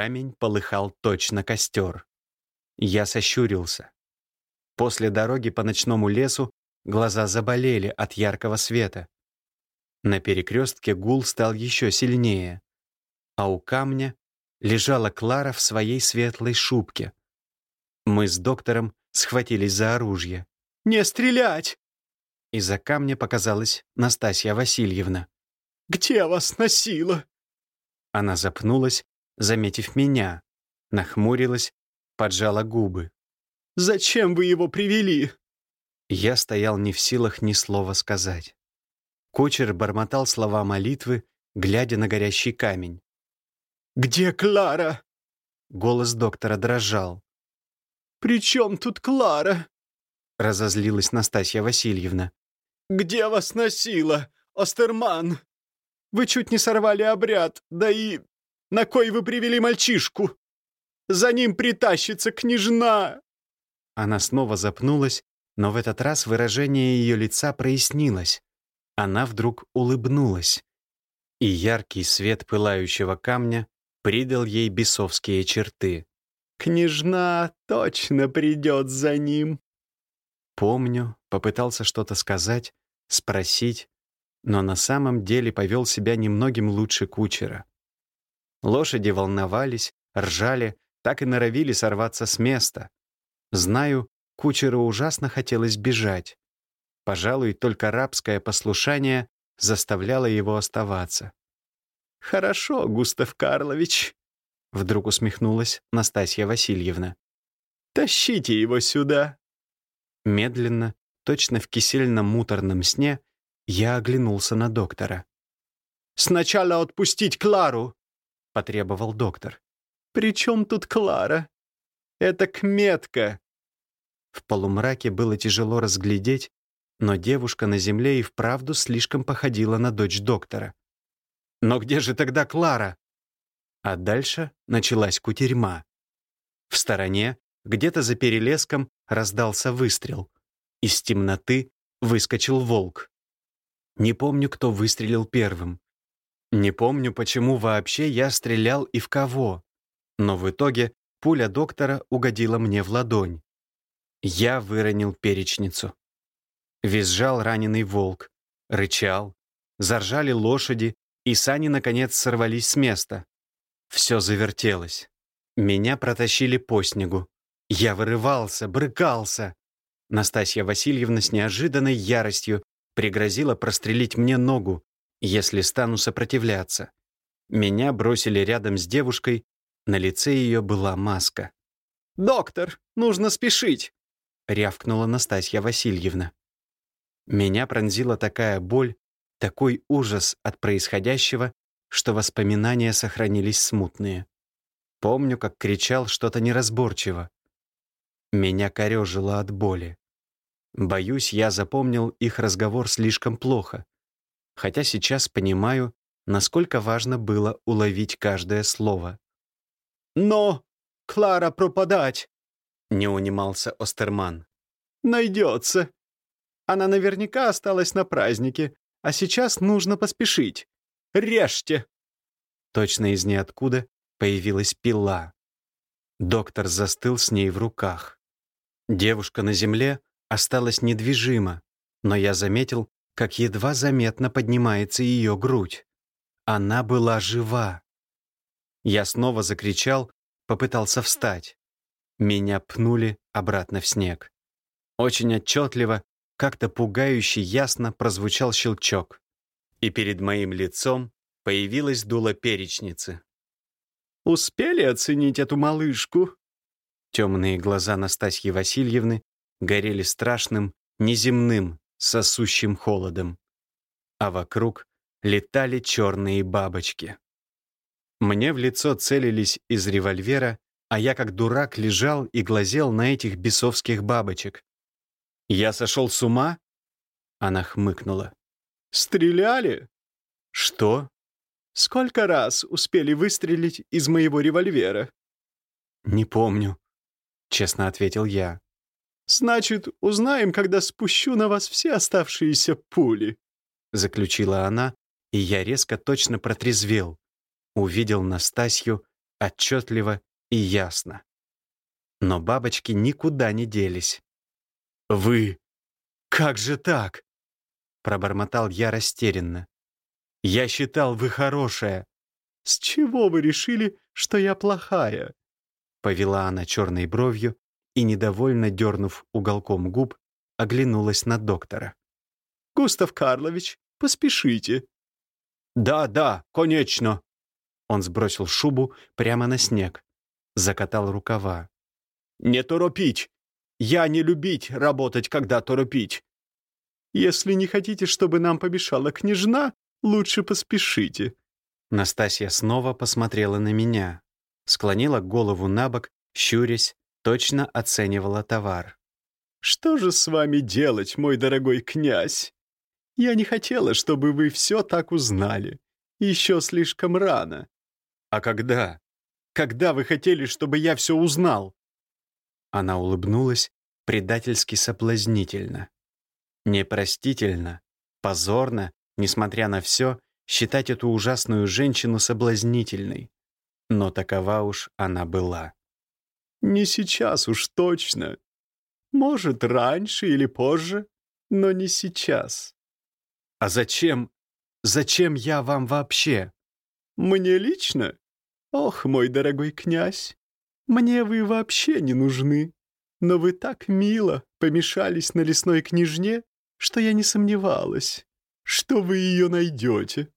Камень полыхал точно костер. Я сощурился. После дороги по ночному лесу глаза заболели от яркого света. На перекрестке гул стал еще сильнее, а у камня лежала Клара в своей светлой шубке. Мы с доктором схватились за оружие. «Не стрелять!» Из-за камня показалась Настасья Васильевна. «Где вас носило?» Она запнулась, заметив меня, нахмурилась, поджала губы. «Зачем вы его привели?» Я стоял не в силах ни слова сказать. Кучер бормотал слова молитвы, глядя на горящий камень. «Где Клара?» Голос доктора дрожал. «При чем тут Клара?» Разозлилась Настасья Васильевна. «Где вас носило, Остерман? Вы чуть не сорвали обряд, да и... На кой вы привели мальчишку? За ним притащится княжна!» Она снова запнулась, но в этот раз выражение ее лица прояснилось. Она вдруг улыбнулась, и яркий свет пылающего камня придал ей бесовские черты. «Княжна точно придет за ним!» Помню, попытался что-то сказать, спросить, но на самом деле повел себя немногим лучше кучера. Лошади волновались, ржали, так и норовили сорваться с места. Знаю, кучеру ужасно хотелось бежать. Пожалуй, только рабское послушание заставляло его оставаться. «Хорошо, Густав Карлович», — вдруг усмехнулась Настасья Васильевна. «Тащите его сюда». Медленно, точно в кисельно-муторном сне, я оглянулся на доктора. «Сначала отпустить Клару!» — потребовал доктор. «При чем тут Клара? Это кметка!» В полумраке было тяжело разглядеть, но девушка на земле и вправду слишком походила на дочь доктора. «Но где же тогда Клара?» А дальше началась кутерьма. В стороне где-то за перелеском раздался выстрел. Из темноты выскочил волк. Не помню, кто выстрелил первым. Не помню, почему вообще я стрелял и в кого. Но в итоге пуля доктора угодила мне в ладонь. Я выронил перечницу. Визжал раненый волк, рычал, заржали лошади, и сани, наконец, сорвались с места. Все завертелось. Меня протащили по снегу. Я вырывался, брыкался. Настасья Васильевна с неожиданной яростью пригрозила прострелить мне ногу, если стану сопротивляться. Меня бросили рядом с девушкой, на лице ее была маска. «Доктор, нужно спешить!» — рявкнула Настасья Васильевна. Меня пронзила такая боль, такой ужас от происходящего, что воспоминания сохранились смутные. Помню, как кричал что-то неразборчиво. Меня корежило от боли. Боюсь, я запомнил их разговор слишком плохо, хотя сейчас понимаю, насколько важно было уловить каждое слово. «Но, Клара пропадать!» — не унимался Остерман. «Найдется. Она наверняка осталась на празднике, а сейчас нужно поспешить. Режьте!» Точно из ниоткуда появилась пила. Доктор застыл с ней в руках. Девушка на земле осталась недвижима, но я заметил, как едва заметно поднимается ее грудь. Она была жива. Я снова закричал, попытался встать. Меня пнули обратно в снег. Очень отчетливо, как-то пугающе ясно прозвучал щелчок. И перед моим лицом появилась дуло перечницы. «Успели оценить эту малышку?» Темные глаза Настасьи Васильевны горели страшным, неземным, сосущим холодом. А вокруг летали черные бабочки. Мне в лицо целились из револьвера, а я как дурак лежал и глазел на этих бесовских бабочек. «Я сошел с ума?» Она хмыкнула. «Стреляли?» «Что?» «Сколько раз успели выстрелить из моего револьвера?» «Не помню», — честно ответил я. «Значит, узнаем, когда спущу на вас все оставшиеся пули», — заключила она, и я резко точно протрезвел. Увидел Настасью, Отчетливо и ясно. Но бабочки никуда не делись. «Вы! Как же так?» Пробормотал я растерянно. «Я считал, вы хорошая». «С чего вы решили, что я плохая?» Повела она черной бровью и, недовольно дернув уголком губ, оглянулась на доктора. «Густав Карлович, поспешите». «Да, да, конечно». Он сбросил шубу прямо на снег, закатал рукава. «Не торопить! Я не любить работать, когда торопить. Если не хотите, чтобы нам помешала княжна, лучше поспешите». Настасья снова посмотрела на меня, склонила голову на бок, щурясь, точно оценивала товар. «Что же с вами делать, мой дорогой князь? Я не хотела, чтобы вы все так узнали. Еще слишком рано». «А когда? Когда вы хотели, чтобы я все узнал?» Она улыбнулась предательски соблазнительно. Непростительно, позорно, несмотря на все, считать эту ужасную женщину соблазнительной. Но такова уж она была. «Не сейчас уж точно. Может, раньше или позже, но не сейчас». «А зачем? Зачем я вам вообще?» «Мне лично? Ох, мой дорогой князь, мне вы вообще не нужны. Но вы так мило помешались на лесной княжне, что я не сомневалась, что вы ее найдете.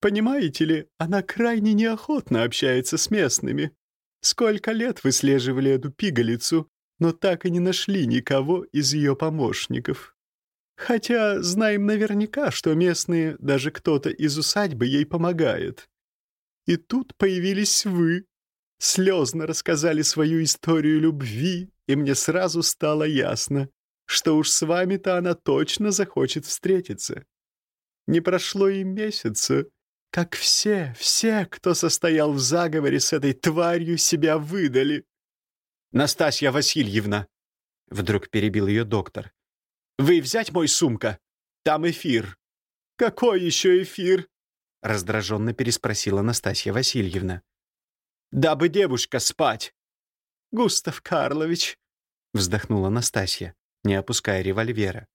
Понимаете ли, она крайне неохотно общается с местными. Сколько лет выслеживали эту пигалицу, но так и не нашли никого из ее помощников. Хотя знаем наверняка, что местные, даже кто-то из усадьбы ей помогает. И тут появились вы. Слезно рассказали свою историю любви, и мне сразу стало ясно, что уж с вами-то она точно захочет встретиться. Не прошло и месяца, как все, все, кто состоял в заговоре с этой тварью, себя выдали. «Настасья Васильевна!» — вдруг перебил ее доктор. «Вы взять мой сумка? Там эфир». «Какой еще эфир?» — раздраженно переспросила Настасья Васильевна. «Дабы девушка спать». «Густав Карлович», — вздохнула Настасья не опуская револьвера.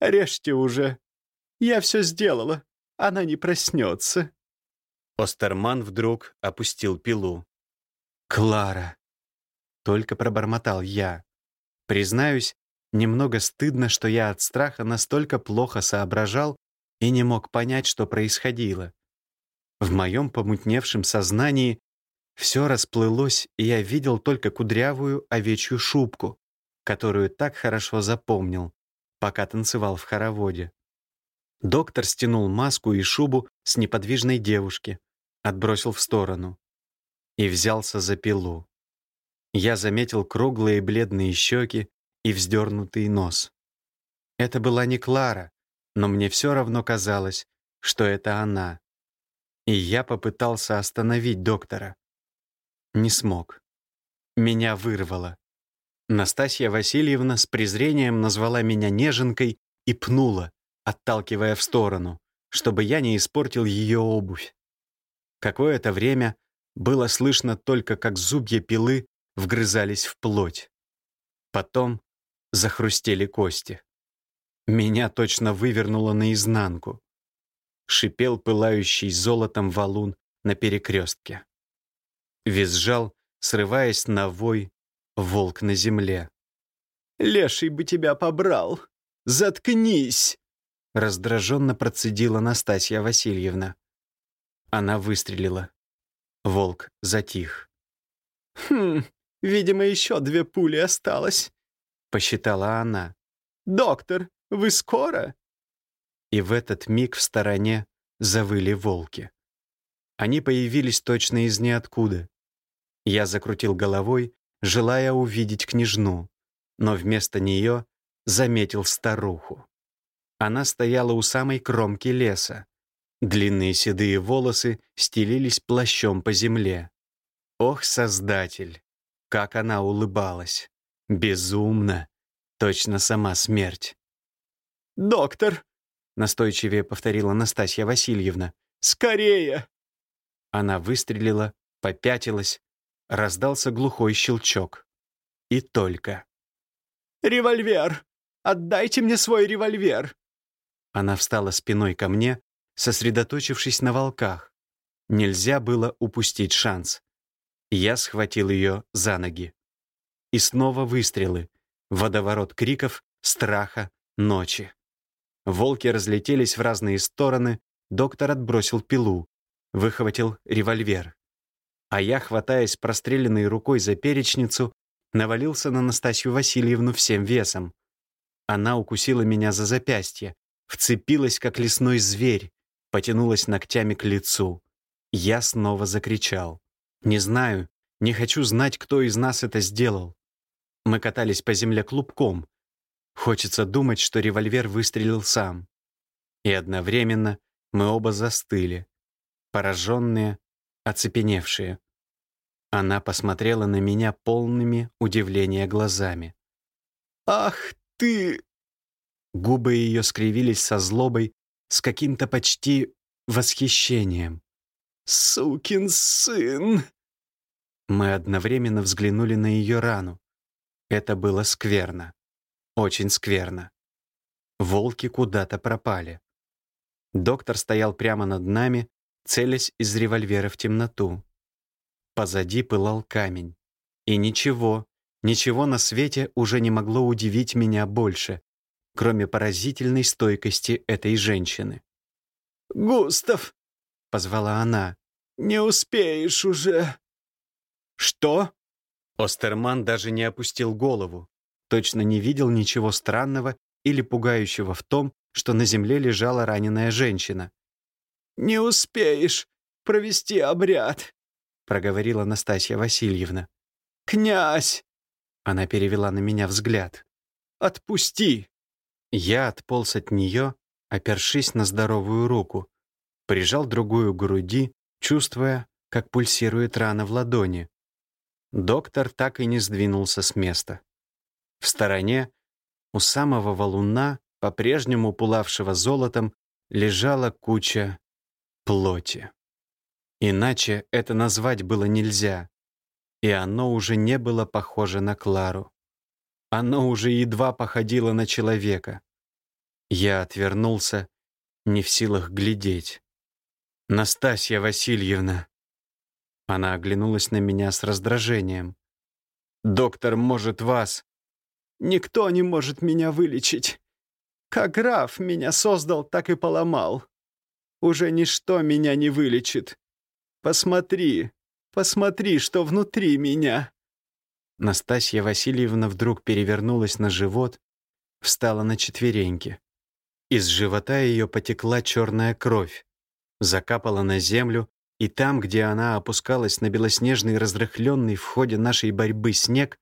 «Режьте уже. Я все сделала. Она не проснется». Остерман вдруг опустил пилу. «Клара!» Только пробормотал я. Признаюсь, немного стыдно, что я от страха настолько плохо соображал и не мог понять, что происходило. В моем помутневшем сознании все расплылось, и я видел только кудрявую овечью шубку, которую так хорошо запомнил, пока танцевал в хороводе. Доктор стянул маску и шубу с неподвижной девушки, отбросил в сторону и взялся за пилу. Я заметил круглые бледные щеки и вздернутый нос. Это была не Клара, но мне все равно казалось, что это она. И я попытался остановить доктора. Не смог. Меня вырвало. Настасья Васильевна с презрением назвала меня неженкой и пнула, отталкивая в сторону, чтобы я не испортил ее обувь. Какое-то время было слышно только, как зубья пилы вгрызались в плоть. Потом захрустели кости. Меня точно вывернуло наизнанку. Шипел пылающий золотом валун на перекрестке. Визжал, срываясь на вой волк на земле. «Леший бы тебя побрал! Заткнись!» Раздраженно процедила Настасья Васильевна. Она выстрелила. Волк затих. «Хм, видимо, еще две пули осталось», — посчитала она. «Доктор, вы скоро?» И в этот миг в стороне завыли волки. Они появились точно из ниоткуда. Я закрутил головой желая увидеть княжну, но вместо нее заметил старуху. Она стояла у самой кромки леса. Длинные седые волосы стелились плащом по земле. Ох, Создатель! Как она улыбалась! Безумно! Точно сама смерть. «Доктор!» — настойчивее повторила Настасья Васильевна. «Скорее!» Она выстрелила, попятилась, раздался глухой щелчок. И только. «Револьвер! Отдайте мне свой револьвер!» Она встала спиной ко мне, сосредоточившись на волках. Нельзя было упустить шанс. Я схватил ее за ноги. И снова выстрелы. Водоворот криков, страха, ночи. Волки разлетелись в разные стороны, доктор отбросил пилу, выхватил револьвер. А я, хватаясь простреленной рукой за перечницу, навалился на Настасью Васильевну всем весом. Она укусила меня за запястье, вцепилась, как лесной зверь, потянулась ногтями к лицу. Я снова закричал. Не знаю, не хочу знать, кто из нас это сделал. Мы катались по земле клубком. Хочется думать, что револьвер выстрелил сам. И одновременно мы оба застыли, пораженные, оцепеневшие. Она посмотрела на меня полными удивления глазами. «Ах ты!» Губы ее скривились со злобой, с каким-то почти восхищением. «Сукин сын!» Мы одновременно взглянули на ее рану. Это было скверно. Очень скверно. Волки куда-то пропали. Доктор стоял прямо над нами, целясь из револьвера в темноту. Позади пылал камень. И ничего, ничего на свете уже не могло удивить меня больше, кроме поразительной стойкости этой женщины. «Густав!» — позвала она. «Не успеешь уже!» «Что?» Остерман даже не опустил голову, точно не видел ничего странного или пугающего в том, что на земле лежала раненая женщина. «Не успеешь провести обряд», — проговорила Настасья Васильевна. «Князь!» — она перевела на меня взгляд. «Отпусти!» Я отполз от нее, опершись на здоровую руку, прижал другую к груди, чувствуя, как пульсирует рана в ладони. Доктор так и не сдвинулся с места. В стороне, у самого валуна, по-прежнему пулавшего золотом, лежала куча плоти. Иначе это назвать было нельзя, и оно уже не было похоже на Клару. Оно уже едва походило на человека. Я отвернулся, не в силах глядеть. «Настасья Васильевна!» Она оглянулась на меня с раздражением. «Доктор может вас...» «Никто не может меня вылечить. Как граф меня создал, так и поломал. Уже ничто меня не вылечит. Посмотри, посмотри, что внутри меня». Настасья Васильевна вдруг перевернулась на живот, встала на четвереньки. Из живота ее потекла черная кровь, закапала на землю, и там, где она опускалась на белоснежный разрыхленный в ходе нашей борьбы снег,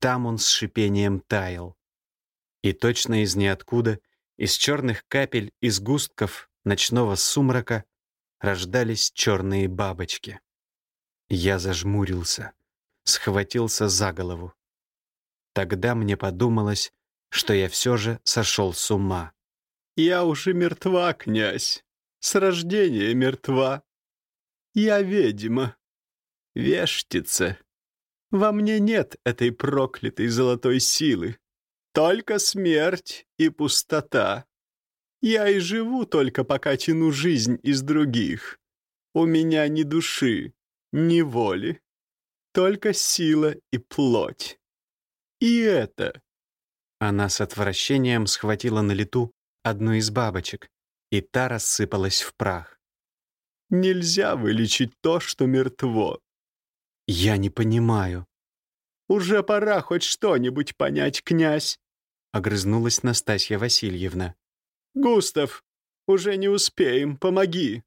там он с шипением таял. И точно из ниоткуда, из черных капель, из густков ночного сумрака рождались черные бабочки. Я зажмурился схватился за голову. Тогда мне подумалось, что я все же сошел с ума. «Я уже мертва, князь, с рождения мертва. Я ведьма, вештица. Во мне нет этой проклятой золотой силы, только смерть и пустота. Я и живу только пока тяну жизнь из других. У меня ни души, ни воли только сила и плоть. И это...» Она с отвращением схватила на лету одну из бабочек, и та рассыпалась в прах. «Нельзя вылечить то, что мертво». «Я не понимаю». «Уже пора хоть что-нибудь понять, князь», — огрызнулась Настасья Васильевна. «Густав, уже не успеем, помоги».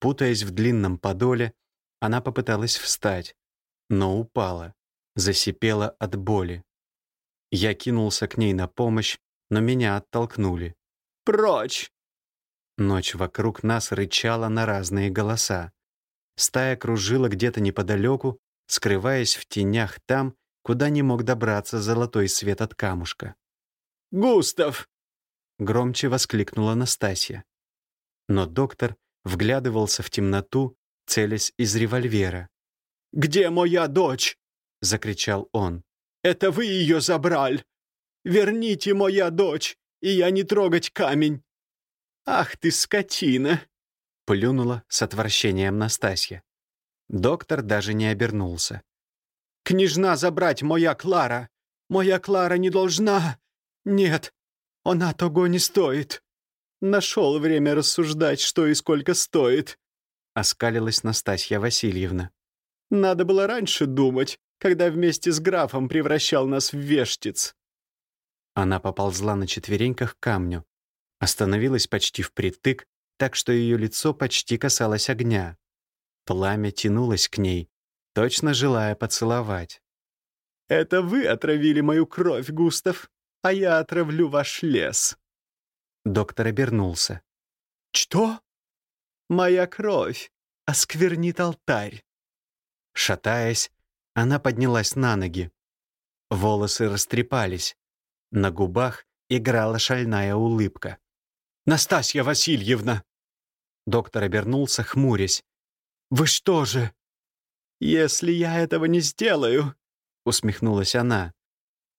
Путаясь в длинном подоле, она попыталась встать, но упала, засипела от боли. Я кинулся к ней на помощь, но меня оттолкнули. «Прочь!» Ночь вокруг нас рычала на разные голоса. Стая кружила где-то неподалеку, скрываясь в тенях там, куда не мог добраться золотой свет от камушка. «Густав!» — громче воскликнула Настасья. Но доктор вглядывался в темноту, целясь из револьвера. «Где моя дочь?» — закричал он. «Это вы ее забрали! Верните моя дочь, и я не трогать камень!» «Ах ты, скотина!» — плюнула с отвращением Настасья. Доктор даже не обернулся. «Княжна забрать моя Клара! Моя Клара не должна! Нет, она того не стоит! Нашел время рассуждать, что и сколько стоит!» — оскалилась Настасья Васильевна. «Надо было раньше думать, когда вместе с графом превращал нас в вештиц». Она поползла на четвереньках к камню, остановилась почти впритык, так что ее лицо почти касалось огня. Пламя тянулось к ней, точно желая поцеловать. «Это вы отравили мою кровь, Густав, а я отравлю ваш лес». Доктор обернулся. «Что?» «Моя кровь осквернит алтарь». Шатаясь, она поднялась на ноги. Волосы растрепались. На губах играла шальная улыбка. «Настасья Васильевна!» Доктор обернулся, хмурясь. «Вы что же?» «Если я этого не сделаю», — усмехнулась она,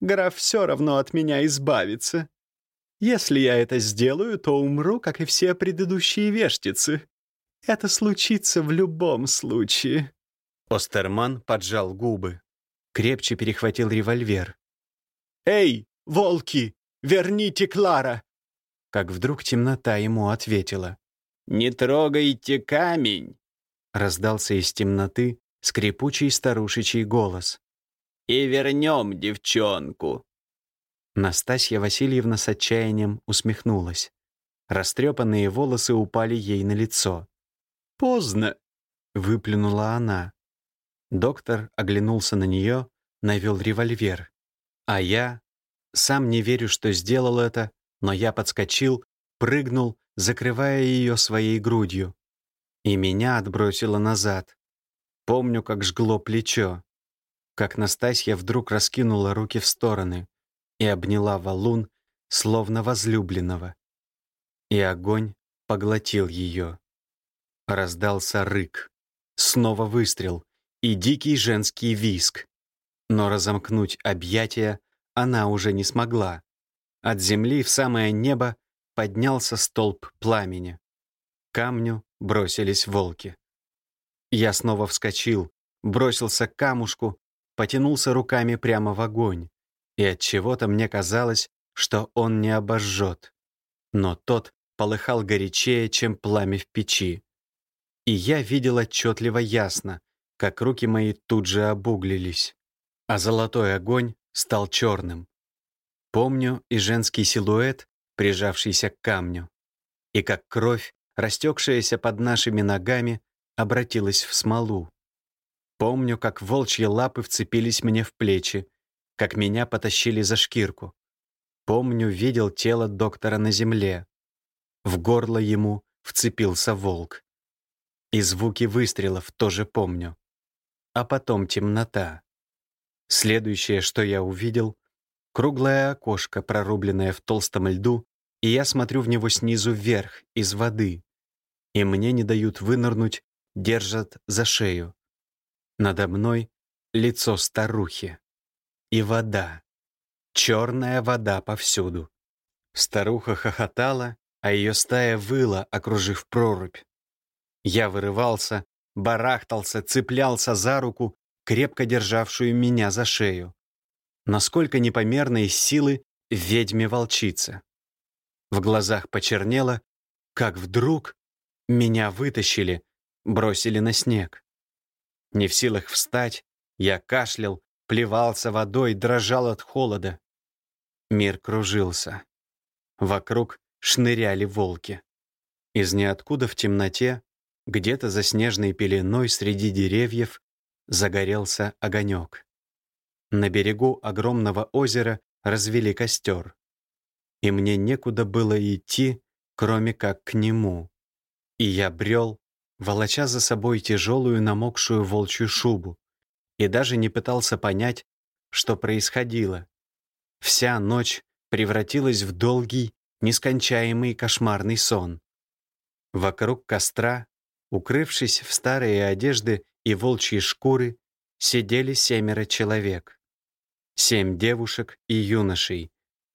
«граф все равно от меня избавится. Если я это сделаю, то умру, как и все предыдущие вештицы. Это случится в любом случае». Остерман поджал губы. Крепче перехватил револьвер. «Эй, волки, верните Клара!» Как вдруг темнота ему ответила. «Не трогайте камень!» Раздался из темноты скрипучий старушечий голос. «И вернем девчонку!» Настасья Васильевна с отчаянием усмехнулась. Растрепанные волосы упали ей на лицо. «Поздно!» — выплюнула она. Доктор оглянулся на нее, навел револьвер. А я... Сам не верю, что сделал это, но я подскочил, прыгнул, закрывая ее своей грудью. И меня отбросило назад. Помню, как жгло плечо. Как Настасья вдруг раскинула руки в стороны и обняла валун, словно возлюбленного. И огонь поглотил ее. Раздался рык. Снова выстрел и дикий женский виск. Но разомкнуть объятия она уже не смогла. От земли в самое небо поднялся столб пламени. Камню бросились волки. Я снова вскочил, бросился к камушку, потянулся руками прямо в огонь, и от чего-то мне казалось, что он не обожжет. Но тот полыхал горячее, чем пламя в печи. И я видел отчетливо ясно, как руки мои тут же обуглились, а золотой огонь стал черным. Помню и женский силуэт, прижавшийся к камню, и как кровь, растекшаяся под нашими ногами, обратилась в смолу. Помню, как волчьи лапы вцепились мне в плечи, как меня потащили за шкирку. Помню, видел тело доктора на земле. В горло ему вцепился волк. И звуки выстрелов тоже помню а потом темнота. Следующее, что я увидел — круглое окошко, прорубленное в толстом льду, и я смотрю в него снизу вверх, из воды. И мне не дают вынырнуть, держат за шею. Надо мной лицо старухи. И вода. Черная вода повсюду. Старуха хохотала, а ее стая выла, окружив прорубь. Я вырывался, барахтался, цеплялся за руку, крепко державшую меня за шею. Насколько непомерной силы ведьме-волчица. В глазах почернело, как вдруг меня вытащили, бросили на снег. Не в силах встать, я кашлял, плевался водой, дрожал от холода. Мир кружился. Вокруг шныряли волки. Из ниоткуда в темноте где-то за снежной пеленой среди деревьев загорелся огонек. На берегу огромного озера развели костер. И мне некуда было идти, кроме как к нему. И я брел, волоча за собой тяжелую намокшую волчью шубу, и даже не пытался понять, что происходило. Вся ночь превратилась в долгий, нескончаемый кошмарный сон. Вокруг костра Укрывшись в старые одежды и волчьи шкуры, сидели семеро человек. Семь девушек и юношей,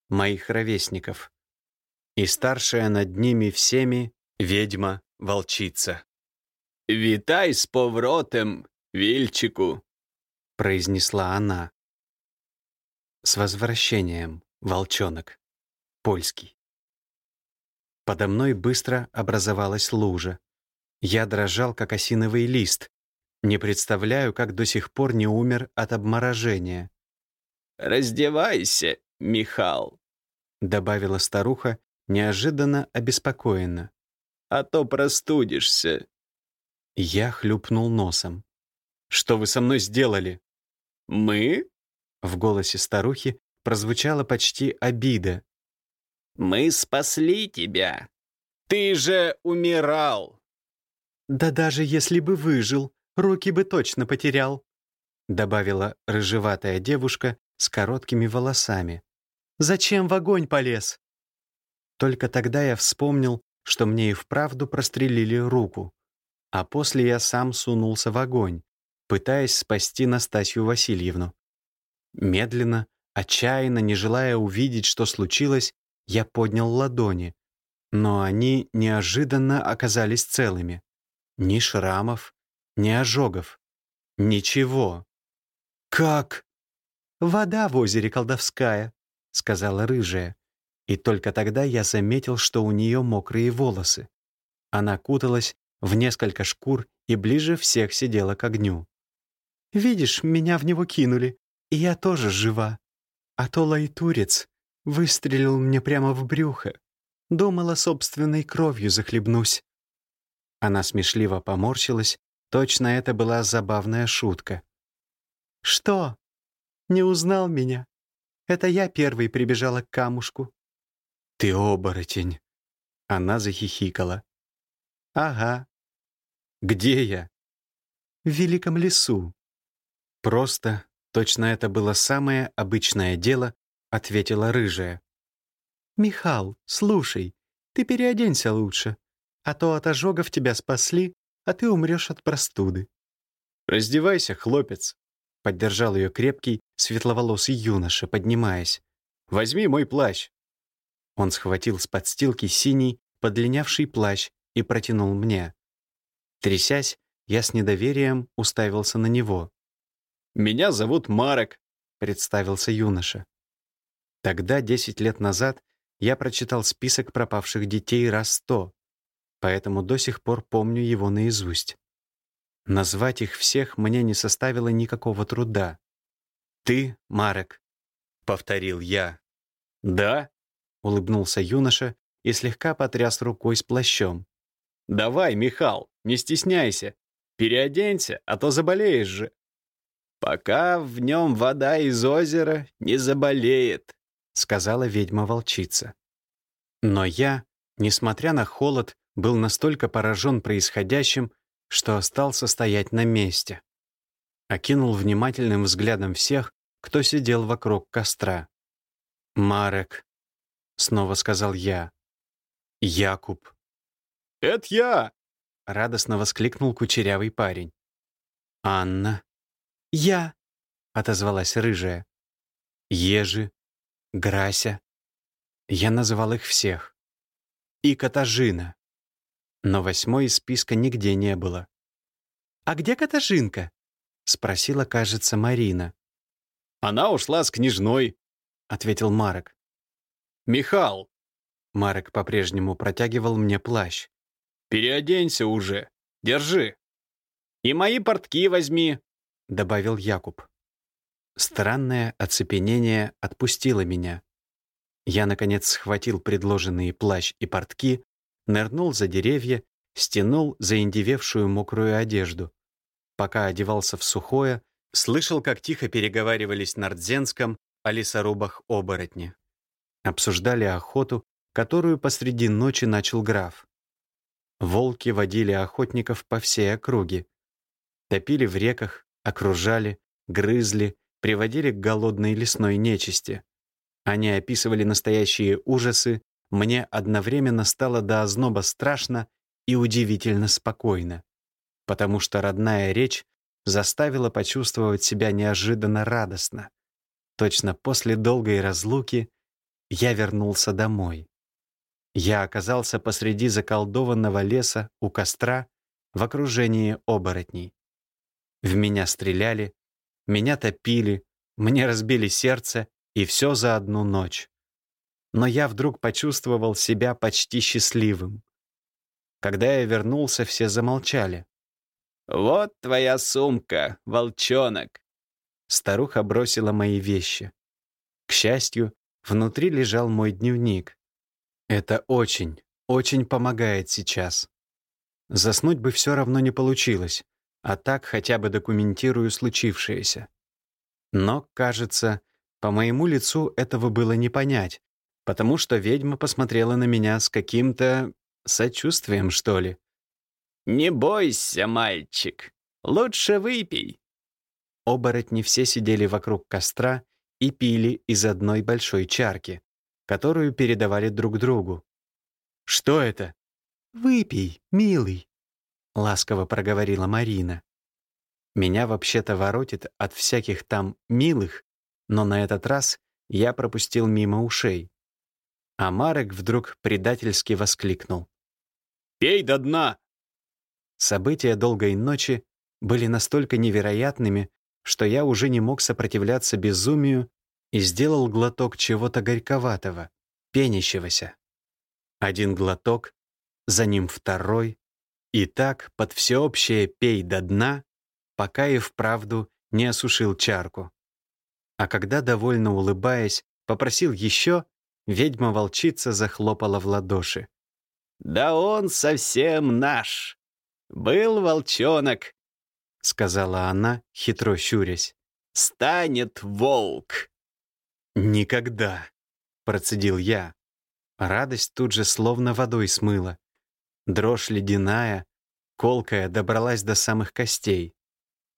моих ровесников. И старшая над ними всеми ведьма-волчица. «Витай с повротом, Вильчику!» произнесла она. «С возвращением, волчонок!» Польский. Подо мной быстро образовалась лужа. Я дрожал, как осиновый лист. Не представляю, как до сих пор не умер от обморожения. «Раздевайся, Михал», — добавила старуха, неожиданно обеспокоенно. «А то простудишься». Я хлюпнул носом. «Что вы со мной сделали?» «Мы?» В голосе старухи прозвучала почти обида. «Мы спасли тебя. Ты же умирал. «Да даже если бы выжил, руки бы точно потерял», добавила рыжеватая девушка с короткими волосами. «Зачем в огонь полез?» Только тогда я вспомнил, что мне и вправду прострелили руку, а после я сам сунулся в огонь, пытаясь спасти Настасью Васильевну. Медленно, отчаянно, не желая увидеть, что случилось, я поднял ладони, но они неожиданно оказались целыми. Ни шрамов, ни ожогов. Ничего. «Как?» «Вода в озере колдовская», — сказала рыжая. И только тогда я заметил, что у нее мокрые волосы. Она куталась в несколько шкур и ближе всех сидела к огню. «Видишь, меня в него кинули, и я тоже жива. А то лайтурец выстрелил мне прямо в брюхо. Думала, собственной кровью захлебнусь. Она смешливо поморщилась, точно это была забавная шутка. «Что? Не узнал меня? Это я первой прибежала к камушку». «Ты оборотень!» Она захихикала. «Ага. Где я?» «В великом лесу». «Просто, точно это было самое обычное дело», ответила рыжая. «Михал, слушай, ты переоденься лучше а то от ожогов тебя спасли, а ты умрешь от простуды». «Раздевайся, хлопец», — поддержал ее крепкий, светловолосый юноша, поднимаясь. «Возьми мой плащ». Он схватил с подстилки синий, подлинявший плащ и протянул мне. Трясясь, я с недоверием уставился на него. «Меня зовут Марек», — представился юноша. Тогда, десять лет назад, я прочитал список пропавших детей раз сто, поэтому до сих пор помню его наизусть. Назвать их всех мне не составило никакого труда. «Ты, Марек», — повторил я. «Да?» — улыбнулся юноша и слегка потряс рукой с плащом. «Давай, Михал, не стесняйся. Переоденься, а то заболеешь же». «Пока в нем вода из озера не заболеет», — сказала ведьма-волчица. Но я, несмотря на холод, был настолько поражен происходящим, что остался стоять на месте. Окинул внимательным взглядом всех, кто сидел вокруг костра. «Марек», — снова сказал я. «Якуб». «Это я!» — радостно воскликнул кучерявый парень. «Анна». «Я», — отозвалась рыжая. «Ежи», «Грася». Я называл их всех. И Катажина но восьмой из списка нигде не было. «А где Катажинка?» — спросила, кажется, Марина. «Она ушла с княжной», — ответил Марек. «Михал!» Марек по-прежнему протягивал мне плащ. «Переоденься уже. Держи. И мои портки возьми», — добавил Якуб. Странное оцепенение отпустило меня. Я, наконец, схватил предложенные плащ и портки нырнул за деревья, стянул заиндевевшую мокрую одежду. Пока одевался в сухое, слышал, как тихо переговаривались на Рдзенском о лесорубах оборотни. Обсуждали охоту, которую посреди ночи начал граф. Волки водили охотников по всей округе. Топили в реках, окружали, грызли, приводили к голодной лесной нечисти. Они описывали настоящие ужасы мне одновременно стало до озноба страшно и удивительно спокойно, потому что родная речь заставила почувствовать себя неожиданно радостно. Точно после долгой разлуки я вернулся домой. Я оказался посреди заколдованного леса у костра в окружении оборотней. В меня стреляли, меня топили, мне разбили сердце, и все за одну ночь. Но я вдруг почувствовал себя почти счастливым. Когда я вернулся, все замолчали. «Вот твоя сумка, волчонок!» Старуха бросила мои вещи. К счастью, внутри лежал мой дневник. Это очень, очень помогает сейчас. Заснуть бы все равно не получилось, а так хотя бы документирую случившееся. Но, кажется, по моему лицу этого было не понять, потому что ведьма посмотрела на меня с каким-то сочувствием, что ли. «Не бойся, мальчик, лучше выпей». Оборотни все сидели вокруг костра и пили из одной большой чарки, которую передавали друг другу. «Что это?» «Выпей, милый», — ласково проговорила Марина. Меня вообще-то воротит от всяких там «милых», но на этот раз я пропустил мимо ушей. А Марек вдруг предательски воскликнул. «Пей до дна!» События долгой ночи были настолько невероятными, что я уже не мог сопротивляться безумию и сделал глоток чего-то горьковатого, пенящегося. Один глоток, за ним второй, и так под всеобщее «пей до дна», пока и вправду не осушил чарку. А когда, довольно улыбаясь, попросил еще, ведьма-волчица захлопала в ладоши. «Да он совсем наш! Был волчонок!» — сказала она, хитро щурясь. «Станет волк!» «Никогда!» — процедил я. Радость тут же словно водой смыла. Дрожь ледяная, колкая, добралась до самых костей.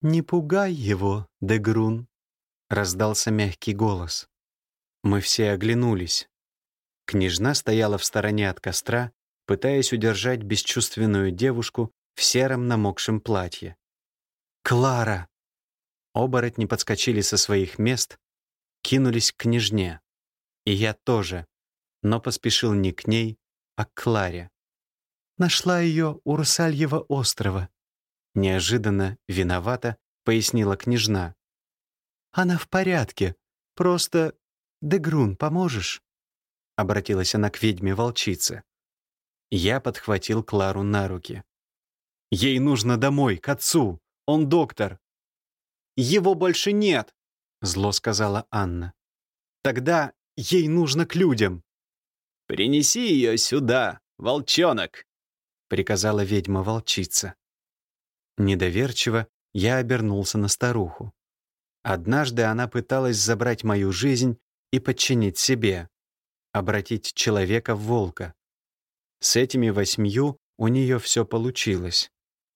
«Не пугай его, Дегрун!» — раздался мягкий голос. Мы все оглянулись. Княжна стояла в стороне от костра, пытаясь удержать бесчувственную девушку в сером намокшем платье. «Клара!» Оборотни подскочили со своих мест, кинулись к княжне. И я тоже, но поспешил не к ней, а к Кларе. «Нашла ее у Русальева острова», — неожиданно, виновата, пояснила княжна. «Она в порядке, просто... Дегрун, поможешь?» Обратилась она к ведьме-волчице. Я подхватил Клару на руки. «Ей нужно домой, к отцу. Он доктор». «Его больше нет», — зло сказала Анна. «Тогда ей нужно к людям». «Принеси ее сюда, волчонок», — приказала ведьма-волчица. Недоверчиво я обернулся на старуху. Однажды она пыталась забрать мою жизнь и подчинить себе, обратить человека в волка. С этими восьмью у нее все получилось.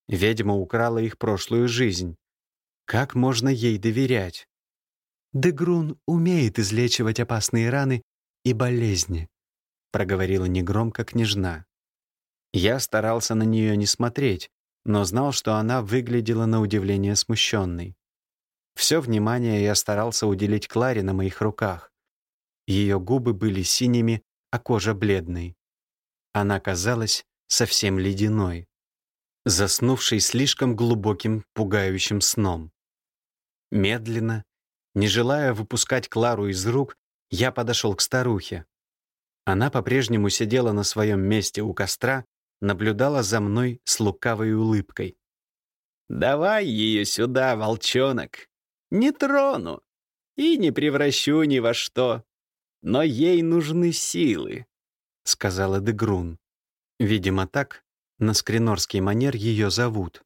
Ведьма украла их прошлую жизнь. Как можно ей доверять? «Дегрун умеет излечивать опасные раны и болезни», проговорила негромко княжна. Я старался на нее не смотреть, но знал, что она выглядела на удивление смущенной. Все внимание я старался уделить Кларе на моих руках. Ее губы были синими, а кожа бледной. Она казалась совсем ледяной заснувший слишком глубоким, пугающим сном. Медленно, не желая выпускать Клару из рук, я подошел к старухе. Она по-прежнему сидела на своем месте у костра, наблюдала за мной с лукавой улыбкой. «Давай ее сюда, волчонок. Не трону и не превращу ни во что. Но ей нужны силы», — сказала Дегрун. Видимо, так на скринорский манер ее зовут.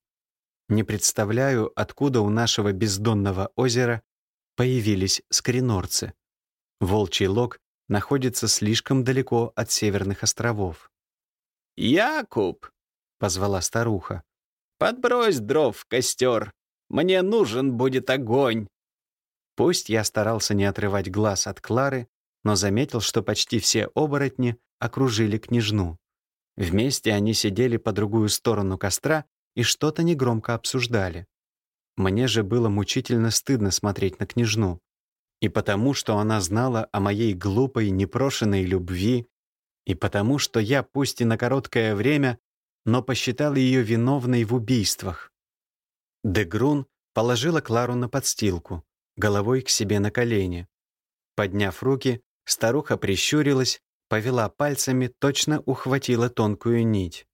Не представляю, откуда у нашего бездонного озера появились скринорцы. Волчий лог находится слишком далеко от северных островов. «Якуб!» — позвала старуха. «Подбрось дров в костер. Мне нужен будет огонь». Пусть я старался не отрывать глаз от Клары, но заметил, что почти все оборотни окружили княжну. Вместе они сидели по другую сторону костра и что-то негромко обсуждали. Мне же было мучительно стыдно смотреть на княжну. И потому, что она знала о моей глупой, непрошенной любви, и потому, что я, пусть и на короткое время, но посчитал ее виновной в убийствах. Дегрун положила Клару на подстилку, головой к себе на колени. Подняв руки, старуха прищурилась, повела пальцами, точно ухватила тонкую нить.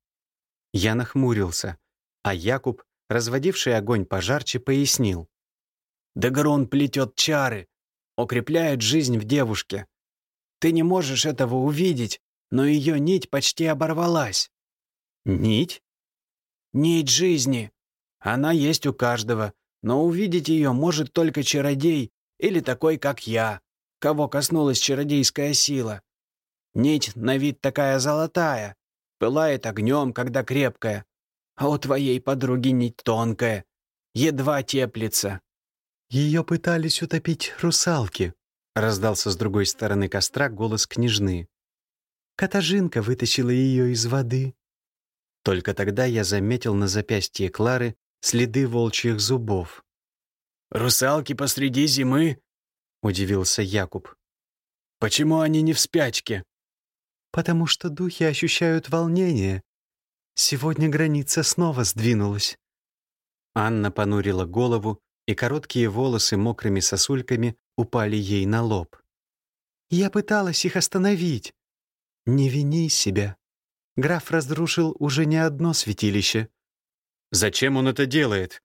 Я нахмурился, а Якуб, разводивший огонь пожарче, пояснил. «Дегрун плетет чары, укрепляет жизнь в девушке. Ты не можешь этого увидеть, но ее нить почти оборвалась. Нить? Нить жизни. Она есть у каждого, но увидеть ее может только чародей или такой, как я, кого коснулась чародейская сила. Нить на вид такая золотая, пылает огнем, когда крепкая, а у твоей подруги нить тонкая, едва теплится. Ее пытались утопить русалки, раздался с другой стороны костра голос княжны. Катажинка вытащила ее из воды. Только тогда я заметил на запястье Клары следы волчьих зубов. «Русалки посреди зимы?» — удивился Якуб. «Почему они не в спячке?» «Потому что духи ощущают волнение. Сегодня граница снова сдвинулась». Анна понурила голову, и короткие волосы мокрыми сосульками упали ей на лоб. «Я пыталась их остановить. Не вини себя. Граф разрушил уже не одно святилище. Зачем он это делает?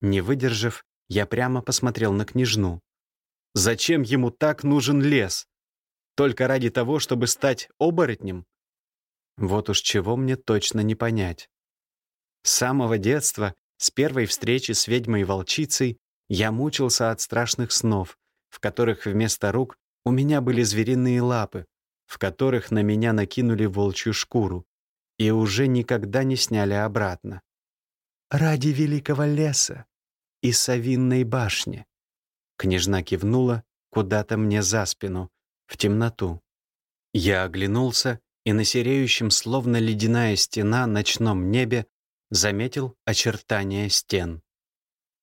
Не выдержав, я прямо посмотрел на княжну. Зачем ему так нужен лес? Только ради того, чтобы стать оборотнем? Вот уж чего мне точно не понять. С самого детства, с первой встречи с ведьмой-волчицей, я мучился от страшных снов, в которых вместо рук у меня были звериные лапы, в которых на меня накинули волчью шкуру и уже никогда не сняли обратно. «Ради великого леса и совинной башни», княжна кивнула куда-то мне за спину, в темноту. Я оглянулся и на сереющем, словно ледяная стена, ночном небе заметил очертания стен.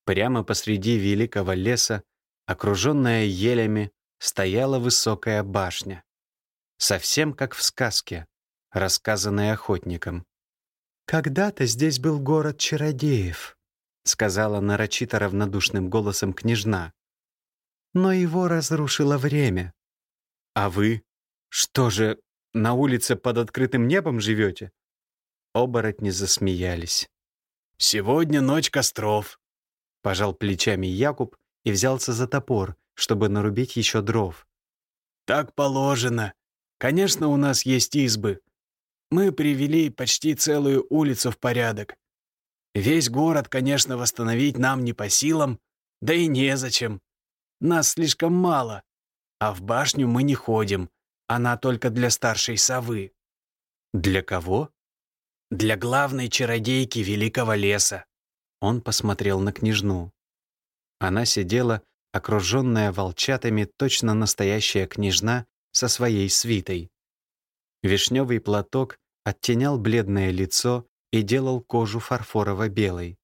Прямо посреди великого леса, окруженная елями, стояла высокая башня совсем как в сказке, рассказанной охотником. «Когда-то здесь был город чародеев», — сказала нарочито равнодушным голосом княжна. «Но его разрушило время». «А вы? Что же, на улице под открытым небом живете?» Оборотни засмеялись. «Сегодня ночь костров», — пожал плечами Якуб и взялся за топор, чтобы нарубить еще дров. «Так положено. Конечно, у нас есть избы. Мы привели почти целую улицу в порядок. Весь город, конечно, восстановить нам не по силам, да и незачем. Нас слишком мало, а в башню мы не ходим. Она только для старшей совы. Для кого? Для главной чародейки Великого леса. Он посмотрел на княжну. Она сидела, окруженная волчатами, точно настоящая княжна, со своей свитой. Вишневый платок оттенял бледное лицо и делал кожу фарфорово-белой.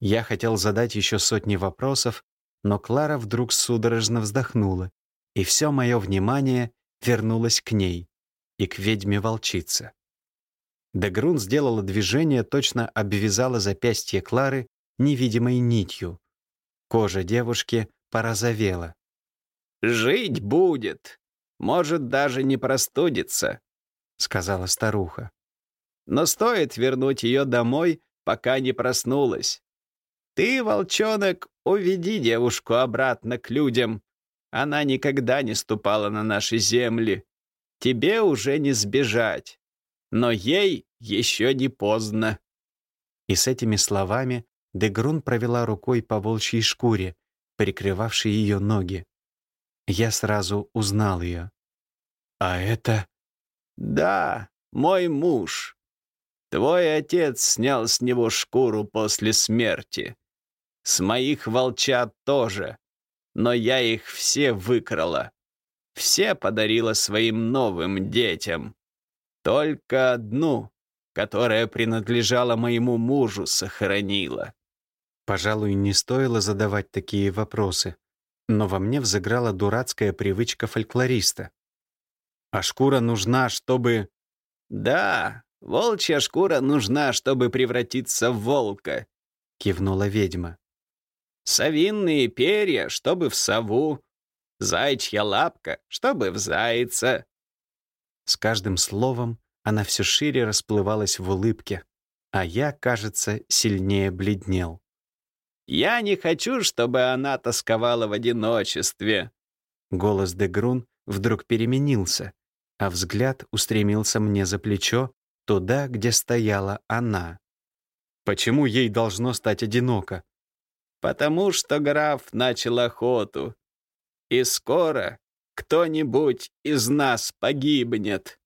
Я хотел задать еще сотни вопросов, но Клара вдруг судорожно вздохнула, и все мое внимание вернулось к ней и к ведьме-волчице. Дегрун сделала движение, точно обвязала запястье Клары невидимой нитью. Кожа девушки порозовела. «Жить будет!» может даже не простудиться», — сказала старуха. «Но стоит вернуть ее домой, пока не проснулась. Ты, волчонок, уведи девушку обратно к людям. Она никогда не ступала на наши земли. Тебе уже не сбежать. Но ей еще не поздно». И с этими словами Дегрун провела рукой по волчьей шкуре, прикрывавшей ее ноги. Я сразу узнал ее. «А это...» «Да, мой муж. Твой отец снял с него шкуру после смерти. С моих волчат тоже. Но я их все выкрала. Все подарила своим новым детям. Только одну, которая принадлежала моему мужу, сохранила. Пожалуй, не стоило задавать такие вопросы, но во мне взыграла дурацкая привычка фольклориста. А шкура нужна, чтобы... «Да, волчья шкура нужна, чтобы превратиться в волка», — кивнула ведьма. «Совинные перья, чтобы в сову, зайчья лапка, чтобы в зайца». С каждым словом она все шире расплывалась в улыбке, а я, кажется, сильнее бледнел. «Я не хочу, чтобы она тосковала в одиночестве». Голос Дегрун вдруг переменился, а взгляд устремился мне за плечо, туда, где стояла она. Почему ей должно стать одиноко? Потому что граф начал охоту. И скоро кто-нибудь из нас погибнет.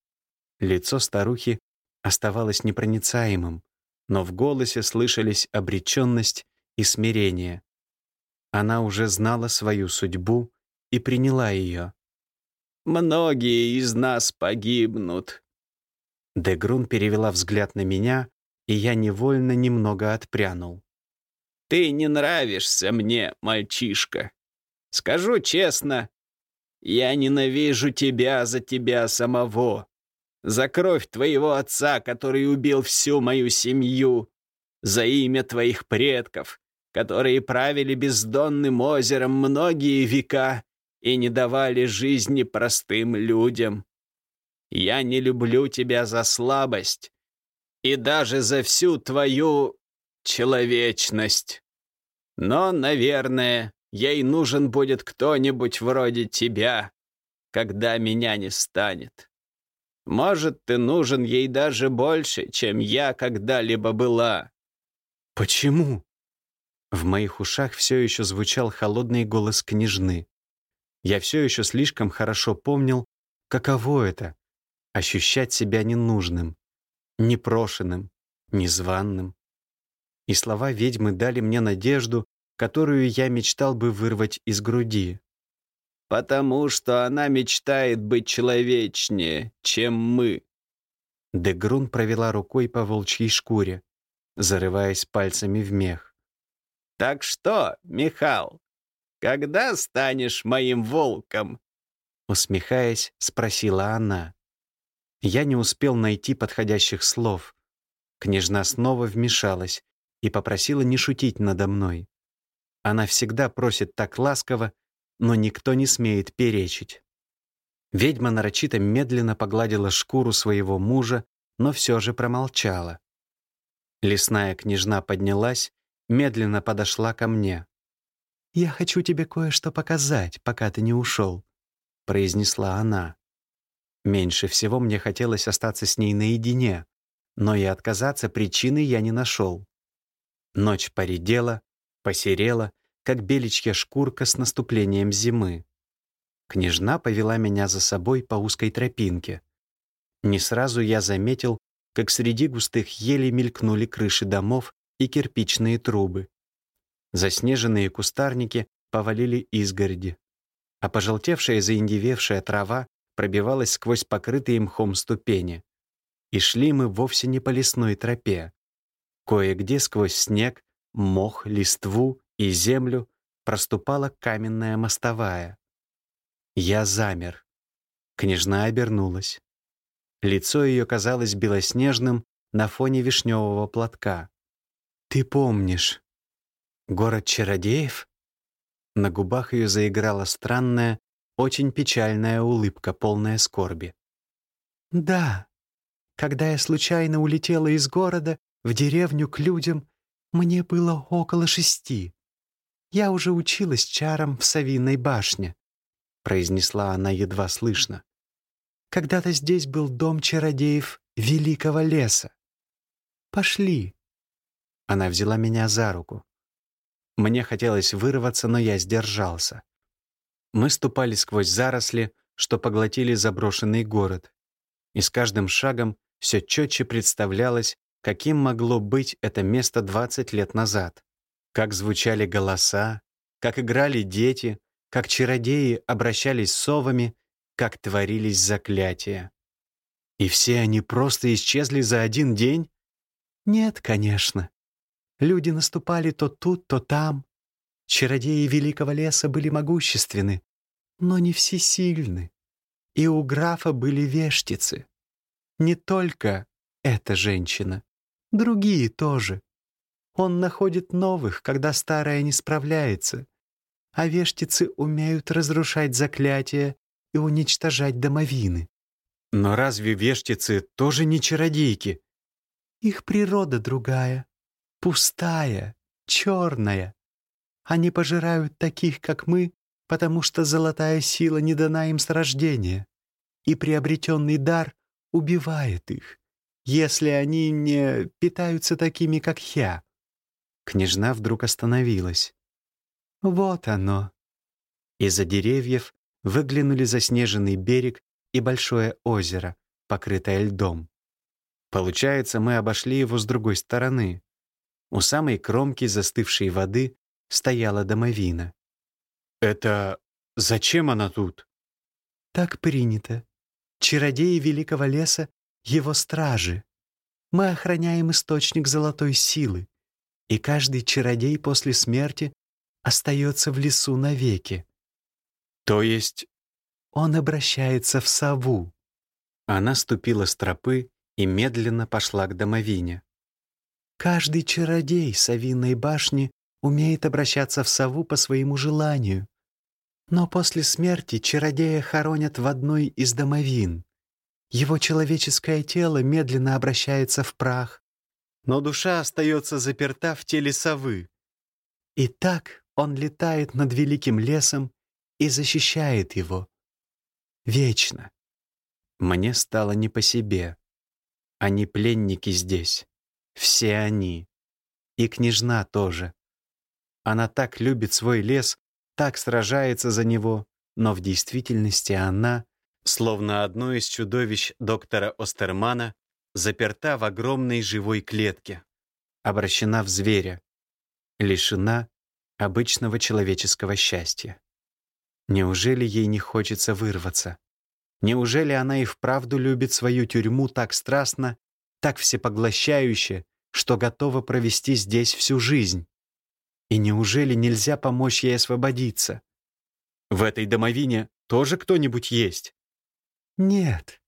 Лицо старухи оставалось непроницаемым, но в голосе слышались обреченность и смирение. Она уже знала свою судьбу и приняла ее. «Многие из нас погибнут». Дегрун перевела взгляд на меня, и я невольно немного отпрянул. «Ты не нравишься мне, мальчишка. Скажу честно, я ненавижу тебя за тебя самого, за кровь твоего отца, который убил всю мою семью, за имя твоих предков, которые правили бездонным озером многие века и не давали жизни простым людям. Я не люблю тебя за слабость и даже за всю твою человечность. Но, наверное, ей нужен будет кто-нибудь вроде тебя, когда меня не станет. Может, ты нужен ей даже больше, чем я когда-либо была. Почему? В моих ушах все еще звучал холодный голос княжны. Я все еще слишком хорошо помнил, каково это — ощущать себя ненужным, непрошенным, незваным. И слова ведьмы дали мне надежду, которую я мечтал бы вырвать из груди. «Потому что она мечтает быть человечнее, чем мы». Дегрун провела рукой по волчьей шкуре, зарываясь пальцами в мех. Так что, Михал, когда станешь моим волком?» Усмехаясь, спросила она. Я не успел найти подходящих слов. Княжна снова вмешалась и попросила не шутить надо мной. Она всегда просит так ласково, но никто не смеет перечить. Ведьма нарочито медленно погладила шкуру своего мужа, но все же промолчала. Лесная княжна поднялась медленно подошла ко мне. «Я хочу тебе кое-что показать, пока ты не ушел», — произнесла она. Меньше всего мне хотелось остаться с ней наедине, но и отказаться причины я не нашел. Ночь поредела, посерела, как беличья шкурка с наступлением зимы. Княжна повела меня за собой по узкой тропинке. Не сразу я заметил, как среди густых елей мелькнули крыши домов и кирпичные трубы. Заснеженные кустарники повалили изгороди, а пожелтевшая заиндевевшая трава пробивалась сквозь покрытые мхом ступени. И шли мы вовсе не по лесной тропе. Кое-где сквозь снег, мох, листву и землю проступала каменная мостовая. Я замер. Княжна обернулась. Лицо ее казалось белоснежным на фоне вишневого платка. «Ты помнишь. Город чародеев?» На губах ее заиграла странная, очень печальная улыбка, полная скорби. «Да. Когда я случайно улетела из города в деревню к людям, мне было около шести. Я уже училась чарам в Савиной башне», произнесла она едва слышно. «Когда-то здесь был дом чародеев Великого леса. Пошли, она взяла меня за руку. Мне хотелось вырваться, но я сдержался. Мы ступали сквозь заросли, что поглотили заброшенный город. И с каждым шагом все четче представлялось, каким могло быть это место 20 лет назад. Как звучали голоса, как играли дети, как чародеи обращались с совами, как творились заклятия. И все они просто исчезли за один день? Нет, конечно. Люди наступали то тут, то там. Чародеи Великого Леса были могущественны, но не всесильны. И у графа были вештицы. Не только эта женщина, другие тоже. Он находит новых, когда старая не справляется. А вештицы умеют разрушать заклятия и уничтожать домовины. Но разве вештицы тоже не чародейки? Их природа другая, пустая, черная. Они пожирают таких, как мы, потому что золотая сила не дана им с рождения, и приобретенный дар убивает их, если они не питаются такими, как я. Княжна вдруг остановилась. Вот оно. Из-за деревьев выглянули заснеженный берег и большое озеро, покрытое льдом. Получается, мы обошли его с другой стороны. У самой кромки застывшей воды стояла домовина. «Это... зачем она тут?» «Так принято. Чародеи Великого Леса — его стражи. Мы охраняем источник золотой силы, и каждый чародей после смерти остается в лесу навеки. То есть он обращается в сову. Она ступила с тропы и медленно пошла к домовине. Каждый чародей совиной башни умеет обращаться в сову по своему желанию. Но после смерти чародея хоронят в одной из домовин. Его человеческое тело медленно обращается в прах, но душа остается заперта в теле совы. И так он летает над великим лесом и защищает его. Вечно. Мне стало не по себе. Они пленники здесь. Все они. И княжна тоже. Она так любит свой лес, так сражается за него, но в действительности она, словно одно из чудовищ доктора Остермана, заперта в огромной живой клетке, обращена в зверя, лишена обычного человеческого счастья. Неужели ей не хочется вырваться? Неужели она и вправду любит свою тюрьму так страстно, так всепоглощающе, что готова провести здесь всю жизнь? И неужели нельзя помочь ей освободиться? В этой домовине тоже кто-нибудь есть? Нет.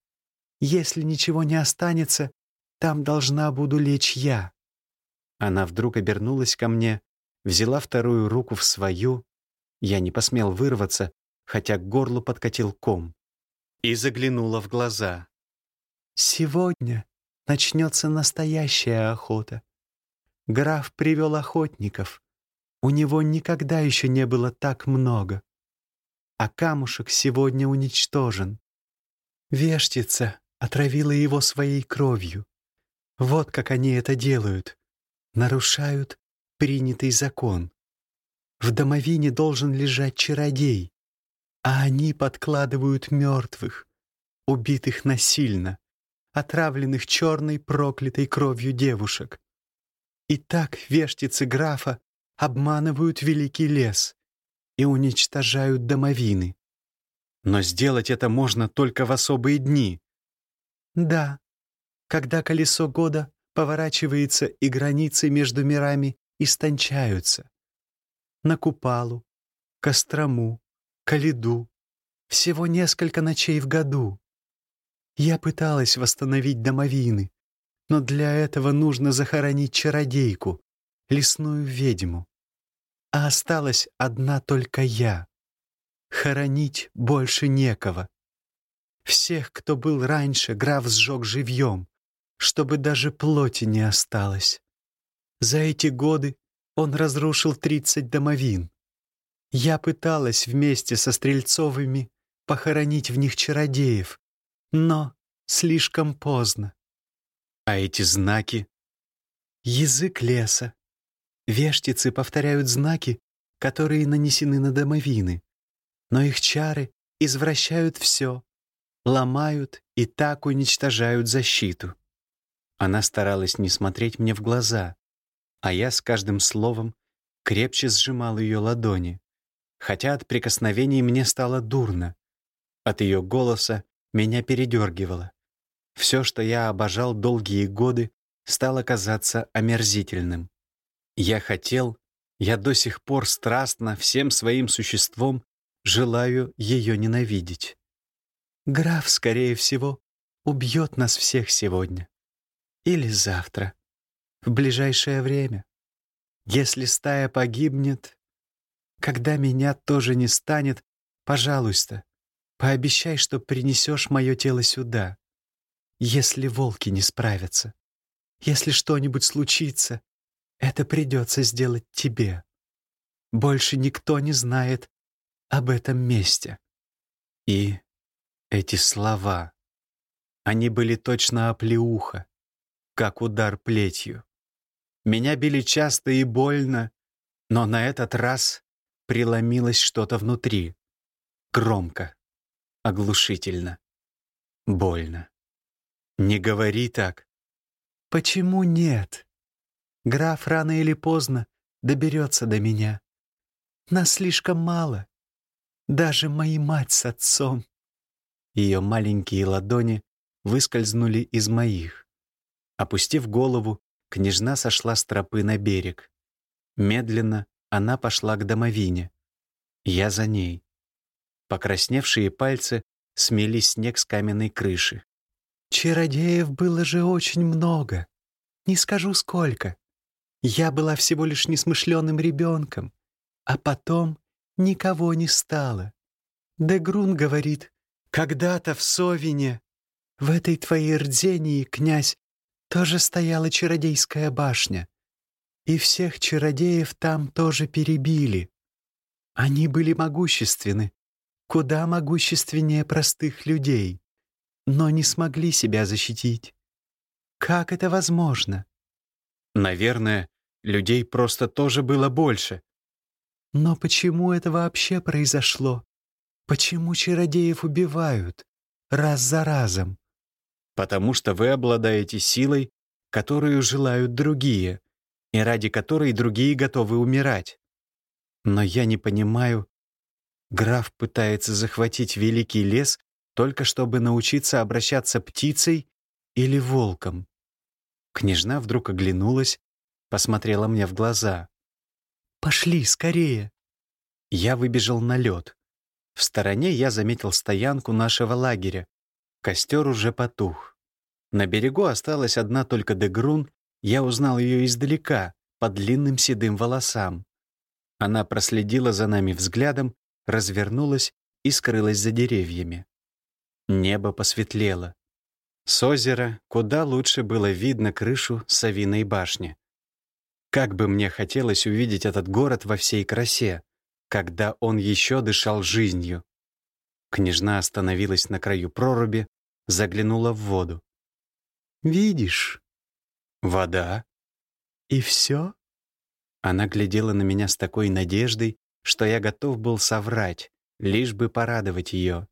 Если ничего не останется, там должна буду лечь я. Она вдруг обернулась ко мне, взяла вторую руку в свою я не посмел вырваться, хотя к горлу подкатил ком. И заглянула в глаза. «Сегодня начнется настоящая охота. Граф привел охотников. У него никогда еще не было так много. А камушек сегодня уничтожен. Вештица отравила его своей кровью. Вот как они это делают. Нарушают принятый закон. В домовине должен лежать чародей, а они подкладывают мертвых, убитых насильно, отравленных черной проклятой кровью девушек. И так вештицы графа обманывают великий лес и уничтожают домовины. Но сделать это можно только в особые дни. Да, когда колесо года поворачивается и границы между мирами истончаются на Купалу, Кострому, Калиду. Всего несколько ночей в году. Я пыталась восстановить домовины, но для этого нужно захоронить чародейку, лесную ведьму. А осталась одна только я. Хоронить больше некого. Всех, кто был раньше, граф сжег живьем, чтобы даже плоти не осталось. За эти годы он разрушил 30 домовин. Я пыталась вместе со Стрельцовыми похоронить в них чародеев, но слишком поздно. А эти знаки? Язык леса. Вештицы повторяют знаки, которые нанесены на домовины, но их чары извращают все, ломают и так уничтожают защиту. Она старалась не смотреть мне в глаза, а я с каждым словом крепче сжимал ее ладони, хотя от прикосновений мне стало дурно. От ее голоса меня передергивало. Все, что я обожал долгие годы, стало казаться омерзительным. Я хотел, я до сих пор страстно, всем своим существом, желаю ее ненавидеть. Граф, скорее всего, убьет нас всех сегодня. Или завтра. В ближайшее время. Если стая погибнет, когда меня тоже не станет, пожалуйста, пообещай, что принесешь мое тело сюда. Если волки не справятся, если что-нибудь случится, это придется сделать тебе. Больше никто не знает об этом месте. И эти слова, они были точно оплеуха, как удар плетью. Меня били часто и больно, но на этот раз преломилось что-то внутри. Громко, оглушительно, больно. «Не говори так». «Почему нет? Граф рано или поздно доберется до меня. Нас слишком мало. Даже мои мать с отцом». Ее маленькие ладони выскользнули из моих. Опустив голову, княжна сошла с тропы на берег. Медленно она пошла к домовине. Я за ней. Покрасневшие пальцы смели снег с каменной крыши. «Чародеев было же очень много. Не скажу, сколько. Я была всего лишь несмышленым ребенком, а потом никого не стало. Дегрун говорит, когда-то в Совине, в этой твоей рдении, князь, тоже стояла чародейская башня и всех чародеев там тоже перебили. Они были могущественны, куда могущественнее простых людей, но не смогли себя защитить. Как это возможно? Наверное, людей просто тоже было больше. Но почему это вообще произошло? Почему чародеев убивают раз за разом? Потому что вы обладаете силой, которую желают другие и ради которой другие готовы умирать. Но я не понимаю, граф пытается захватить великий лес только чтобы научиться обращаться птицей или волком. Княжна вдруг оглянулась, посмотрела мне в глаза. «Пошли, скорее!» Я выбежал на лед. В стороне я заметил стоянку нашего лагеря. Костер уже потух. На берегу осталась одна только Дегрун я узнал ее издалека, по длинным седым волосам. Она проследила за нами взглядом, развернулась и скрылась за деревьями. Небо посветлело. С озера куда лучше было видно крышу Савиной башни. Как бы мне хотелось увидеть этот город во всей красе, когда он еще дышал жизнью. Княжна остановилась на краю проруби, заглянула в воду. «Видишь, Вода? И все? Она глядела на меня с такой надеждой, что я готов был соврать, лишь бы порадовать ее.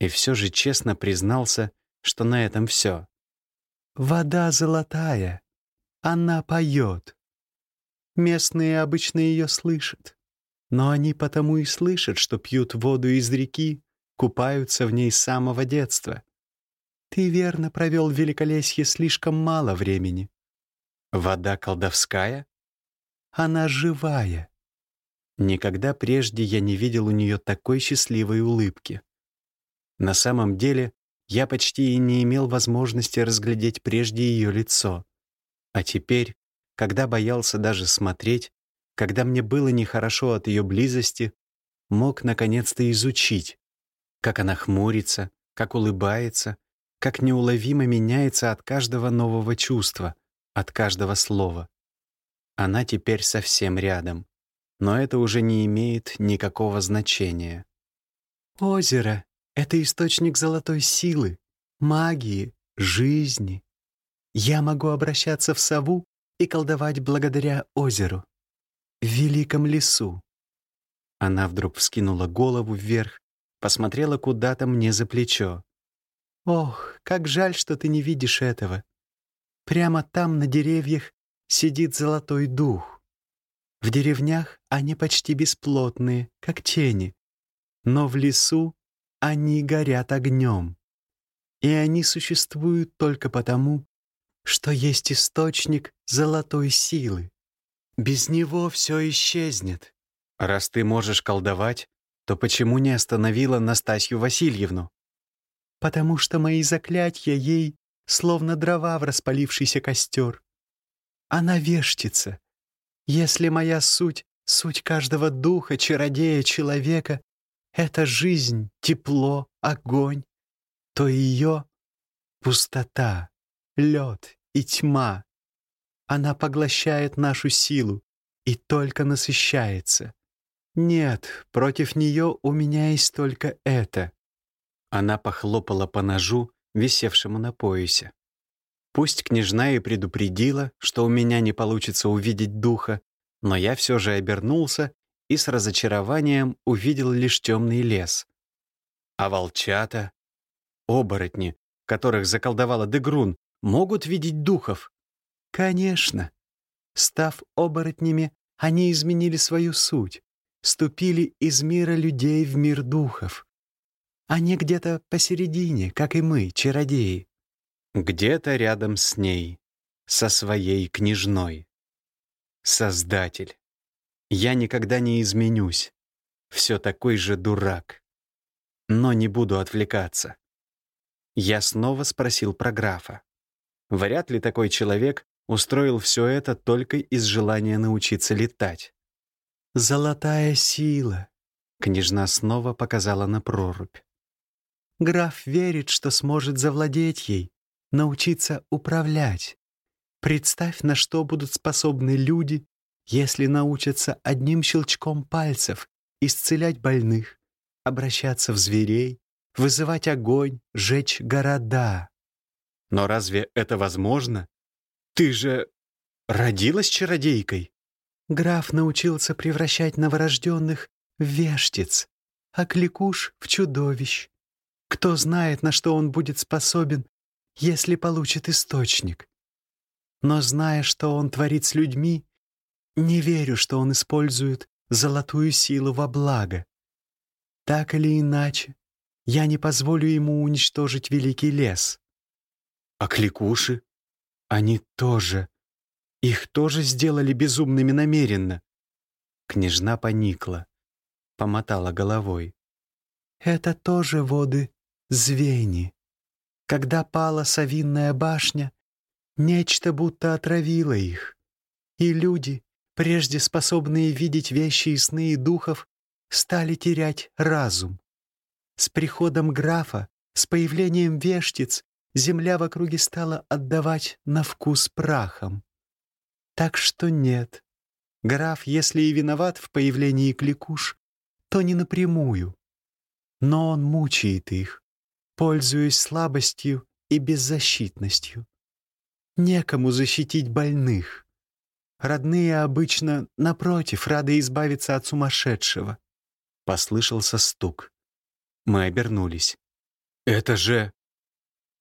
И все же честно признался, что на этом все. «Вода золотая. Она поет. Местные обычно ее слышат. Но они потому и слышат, что пьют воду из реки, купаются в ней с самого детства. Ты верно провел в Великолесье слишком мало времени. Вода колдовская? Она живая. Никогда прежде я не видел у нее такой счастливой улыбки. На самом деле, я почти и не имел возможности разглядеть прежде ее лицо. А теперь, когда боялся даже смотреть, когда мне было нехорошо от ее близости, мог наконец-то изучить, как она хмурится, как улыбается, как неуловимо меняется от каждого нового чувства, от каждого слова. Она теперь совсем рядом, но это уже не имеет никакого значения. Озеро — это источник золотой силы, магии, жизни. Я могу обращаться в сову и колдовать благодаря озеру, в великом лесу. Она вдруг вскинула голову вверх, посмотрела куда-то мне за плечо. Ох, как жаль, что ты не видишь этого. Прямо там, на деревьях, сидит золотой дух. В деревнях они почти бесплотные, как тени. Но в лесу они горят огнем. и они существуют только потому, что есть источник золотой силы. Без него все исчезнет. Раз ты можешь колдовать, то почему не остановила Настасью Васильевну? Потому что мои заклятия ей словно дрова в распалившийся костер. Она вештится. Если моя суть, суть каждого духа, чародея, человека — это жизнь, тепло, огонь, то ее пустота, лед и тьма. Она поглощает нашу силу и только насыщается. Нет, против нее у меня есть только это. Она похлопала по ножу, висевшему на поясе. Пусть княжна и предупредила, что у меня не получится увидеть духа, но я все же обернулся и с разочарованием увидел лишь темный лес. А волчата, оборотни, которых заколдовала Дегрун, могут видеть духов? Конечно. Став оборотнями, они изменили свою суть, ступили из мира людей в мир духов. Они где-то посередине, как и мы, чародеи. Где-то рядом с ней, со своей княжной. Создатель. Я никогда не изменюсь. Все такой же дурак. Но не буду отвлекаться. Я снова спросил про графа. Вряд ли такой человек устроил все это только из желания научиться летать. «Золотая сила», — княжна снова показала на прорубь. Граф верит, что сможет завладеть ей, научиться управлять. Представь, на что будут способны люди, если научатся одним щелчком пальцев исцелять больных, обращаться в зверей, вызывать огонь, жечь города. Но разве это возможно? Ты же родилась чародейкой. Граф научился превращать новорожденных в вештиц, а кликуш — в чудовищ. Кто знает, на что он будет способен, если получит источник. Но зная, что он творит с людьми, не верю, что он использует золотую силу во благо. Так или иначе, я не позволю ему уничтожить великий лес. А кликуши? Они тоже. Их тоже сделали безумными намеренно. Княжна поникла, помотала головой. Это тоже воды звени. Когда пала совинная башня, нечто будто отравило их, и люди, прежде способные видеть вещи и сны и духов, стали терять разум. С приходом графа, с появлением вештиц, земля в округе стала отдавать на вкус прахом. Так что нет, граф, если и виноват в появлении кликуш, то не напрямую. Но он мучает их, пользуясь слабостью и беззащитностью. Некому защитить больных. Родные обычно, напротив, рады избавиться от сумасшедшего. Послышался стук. Мы обернулись. «Это же...»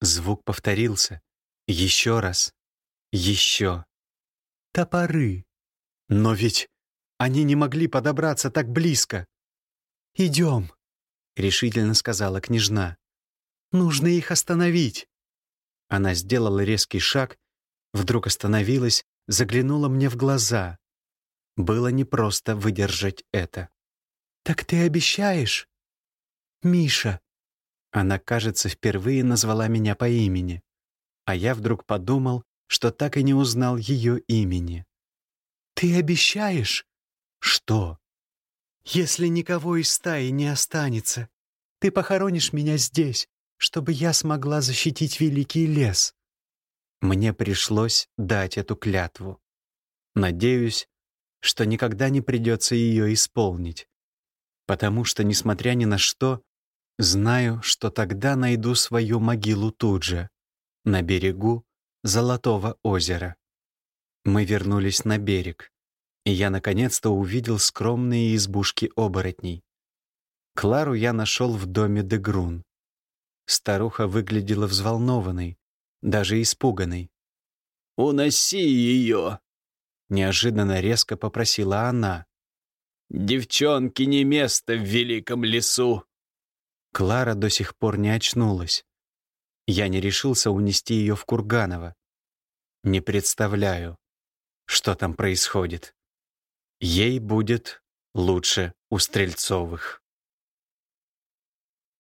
Звук повторился. Еще раз. Еще. Топоры. Но ведь они не могли подобраться так близко. «Идем», — решительно сказала княжна. Нужно их остановить!» Она сделала резкий шаг, вдруг остановилась, заглянула мне в глаза. Было непросто выдержать это. «Так ты обещаешь?» «Миша!» Она, кажется, впервые назвала меня по имени. А я вдруг подумал, что так и не узнал ее имени. «Ты обещаешь?» «Что?» «Если никого из стаи не останется, ты похоронишь меня здесь, чтобы я смогла защитить великий лес. Мне пришлось дать эту клятву. Надеюсь, что никогда не придется ее исполнить. Потому что, несмотря ни на что, знаю, что тогда найду свою могилу тут же, на берегу Золотого озера. Мы вернулись на берег, и я наконец-то увидел скромные избушки оборотней. Клару я нашел в доме Дегрун. Старуха выглядела взволнованной, даже испуганной. «Уноси ее!» Неожиданно резко попросила она. «Девчонке не место в великом лесу!» Клара до сих пор не очнулась. Я не решился унести ее в Курганово. Не представляю, что там происходит. Ей будет лучше у Стрельцовых.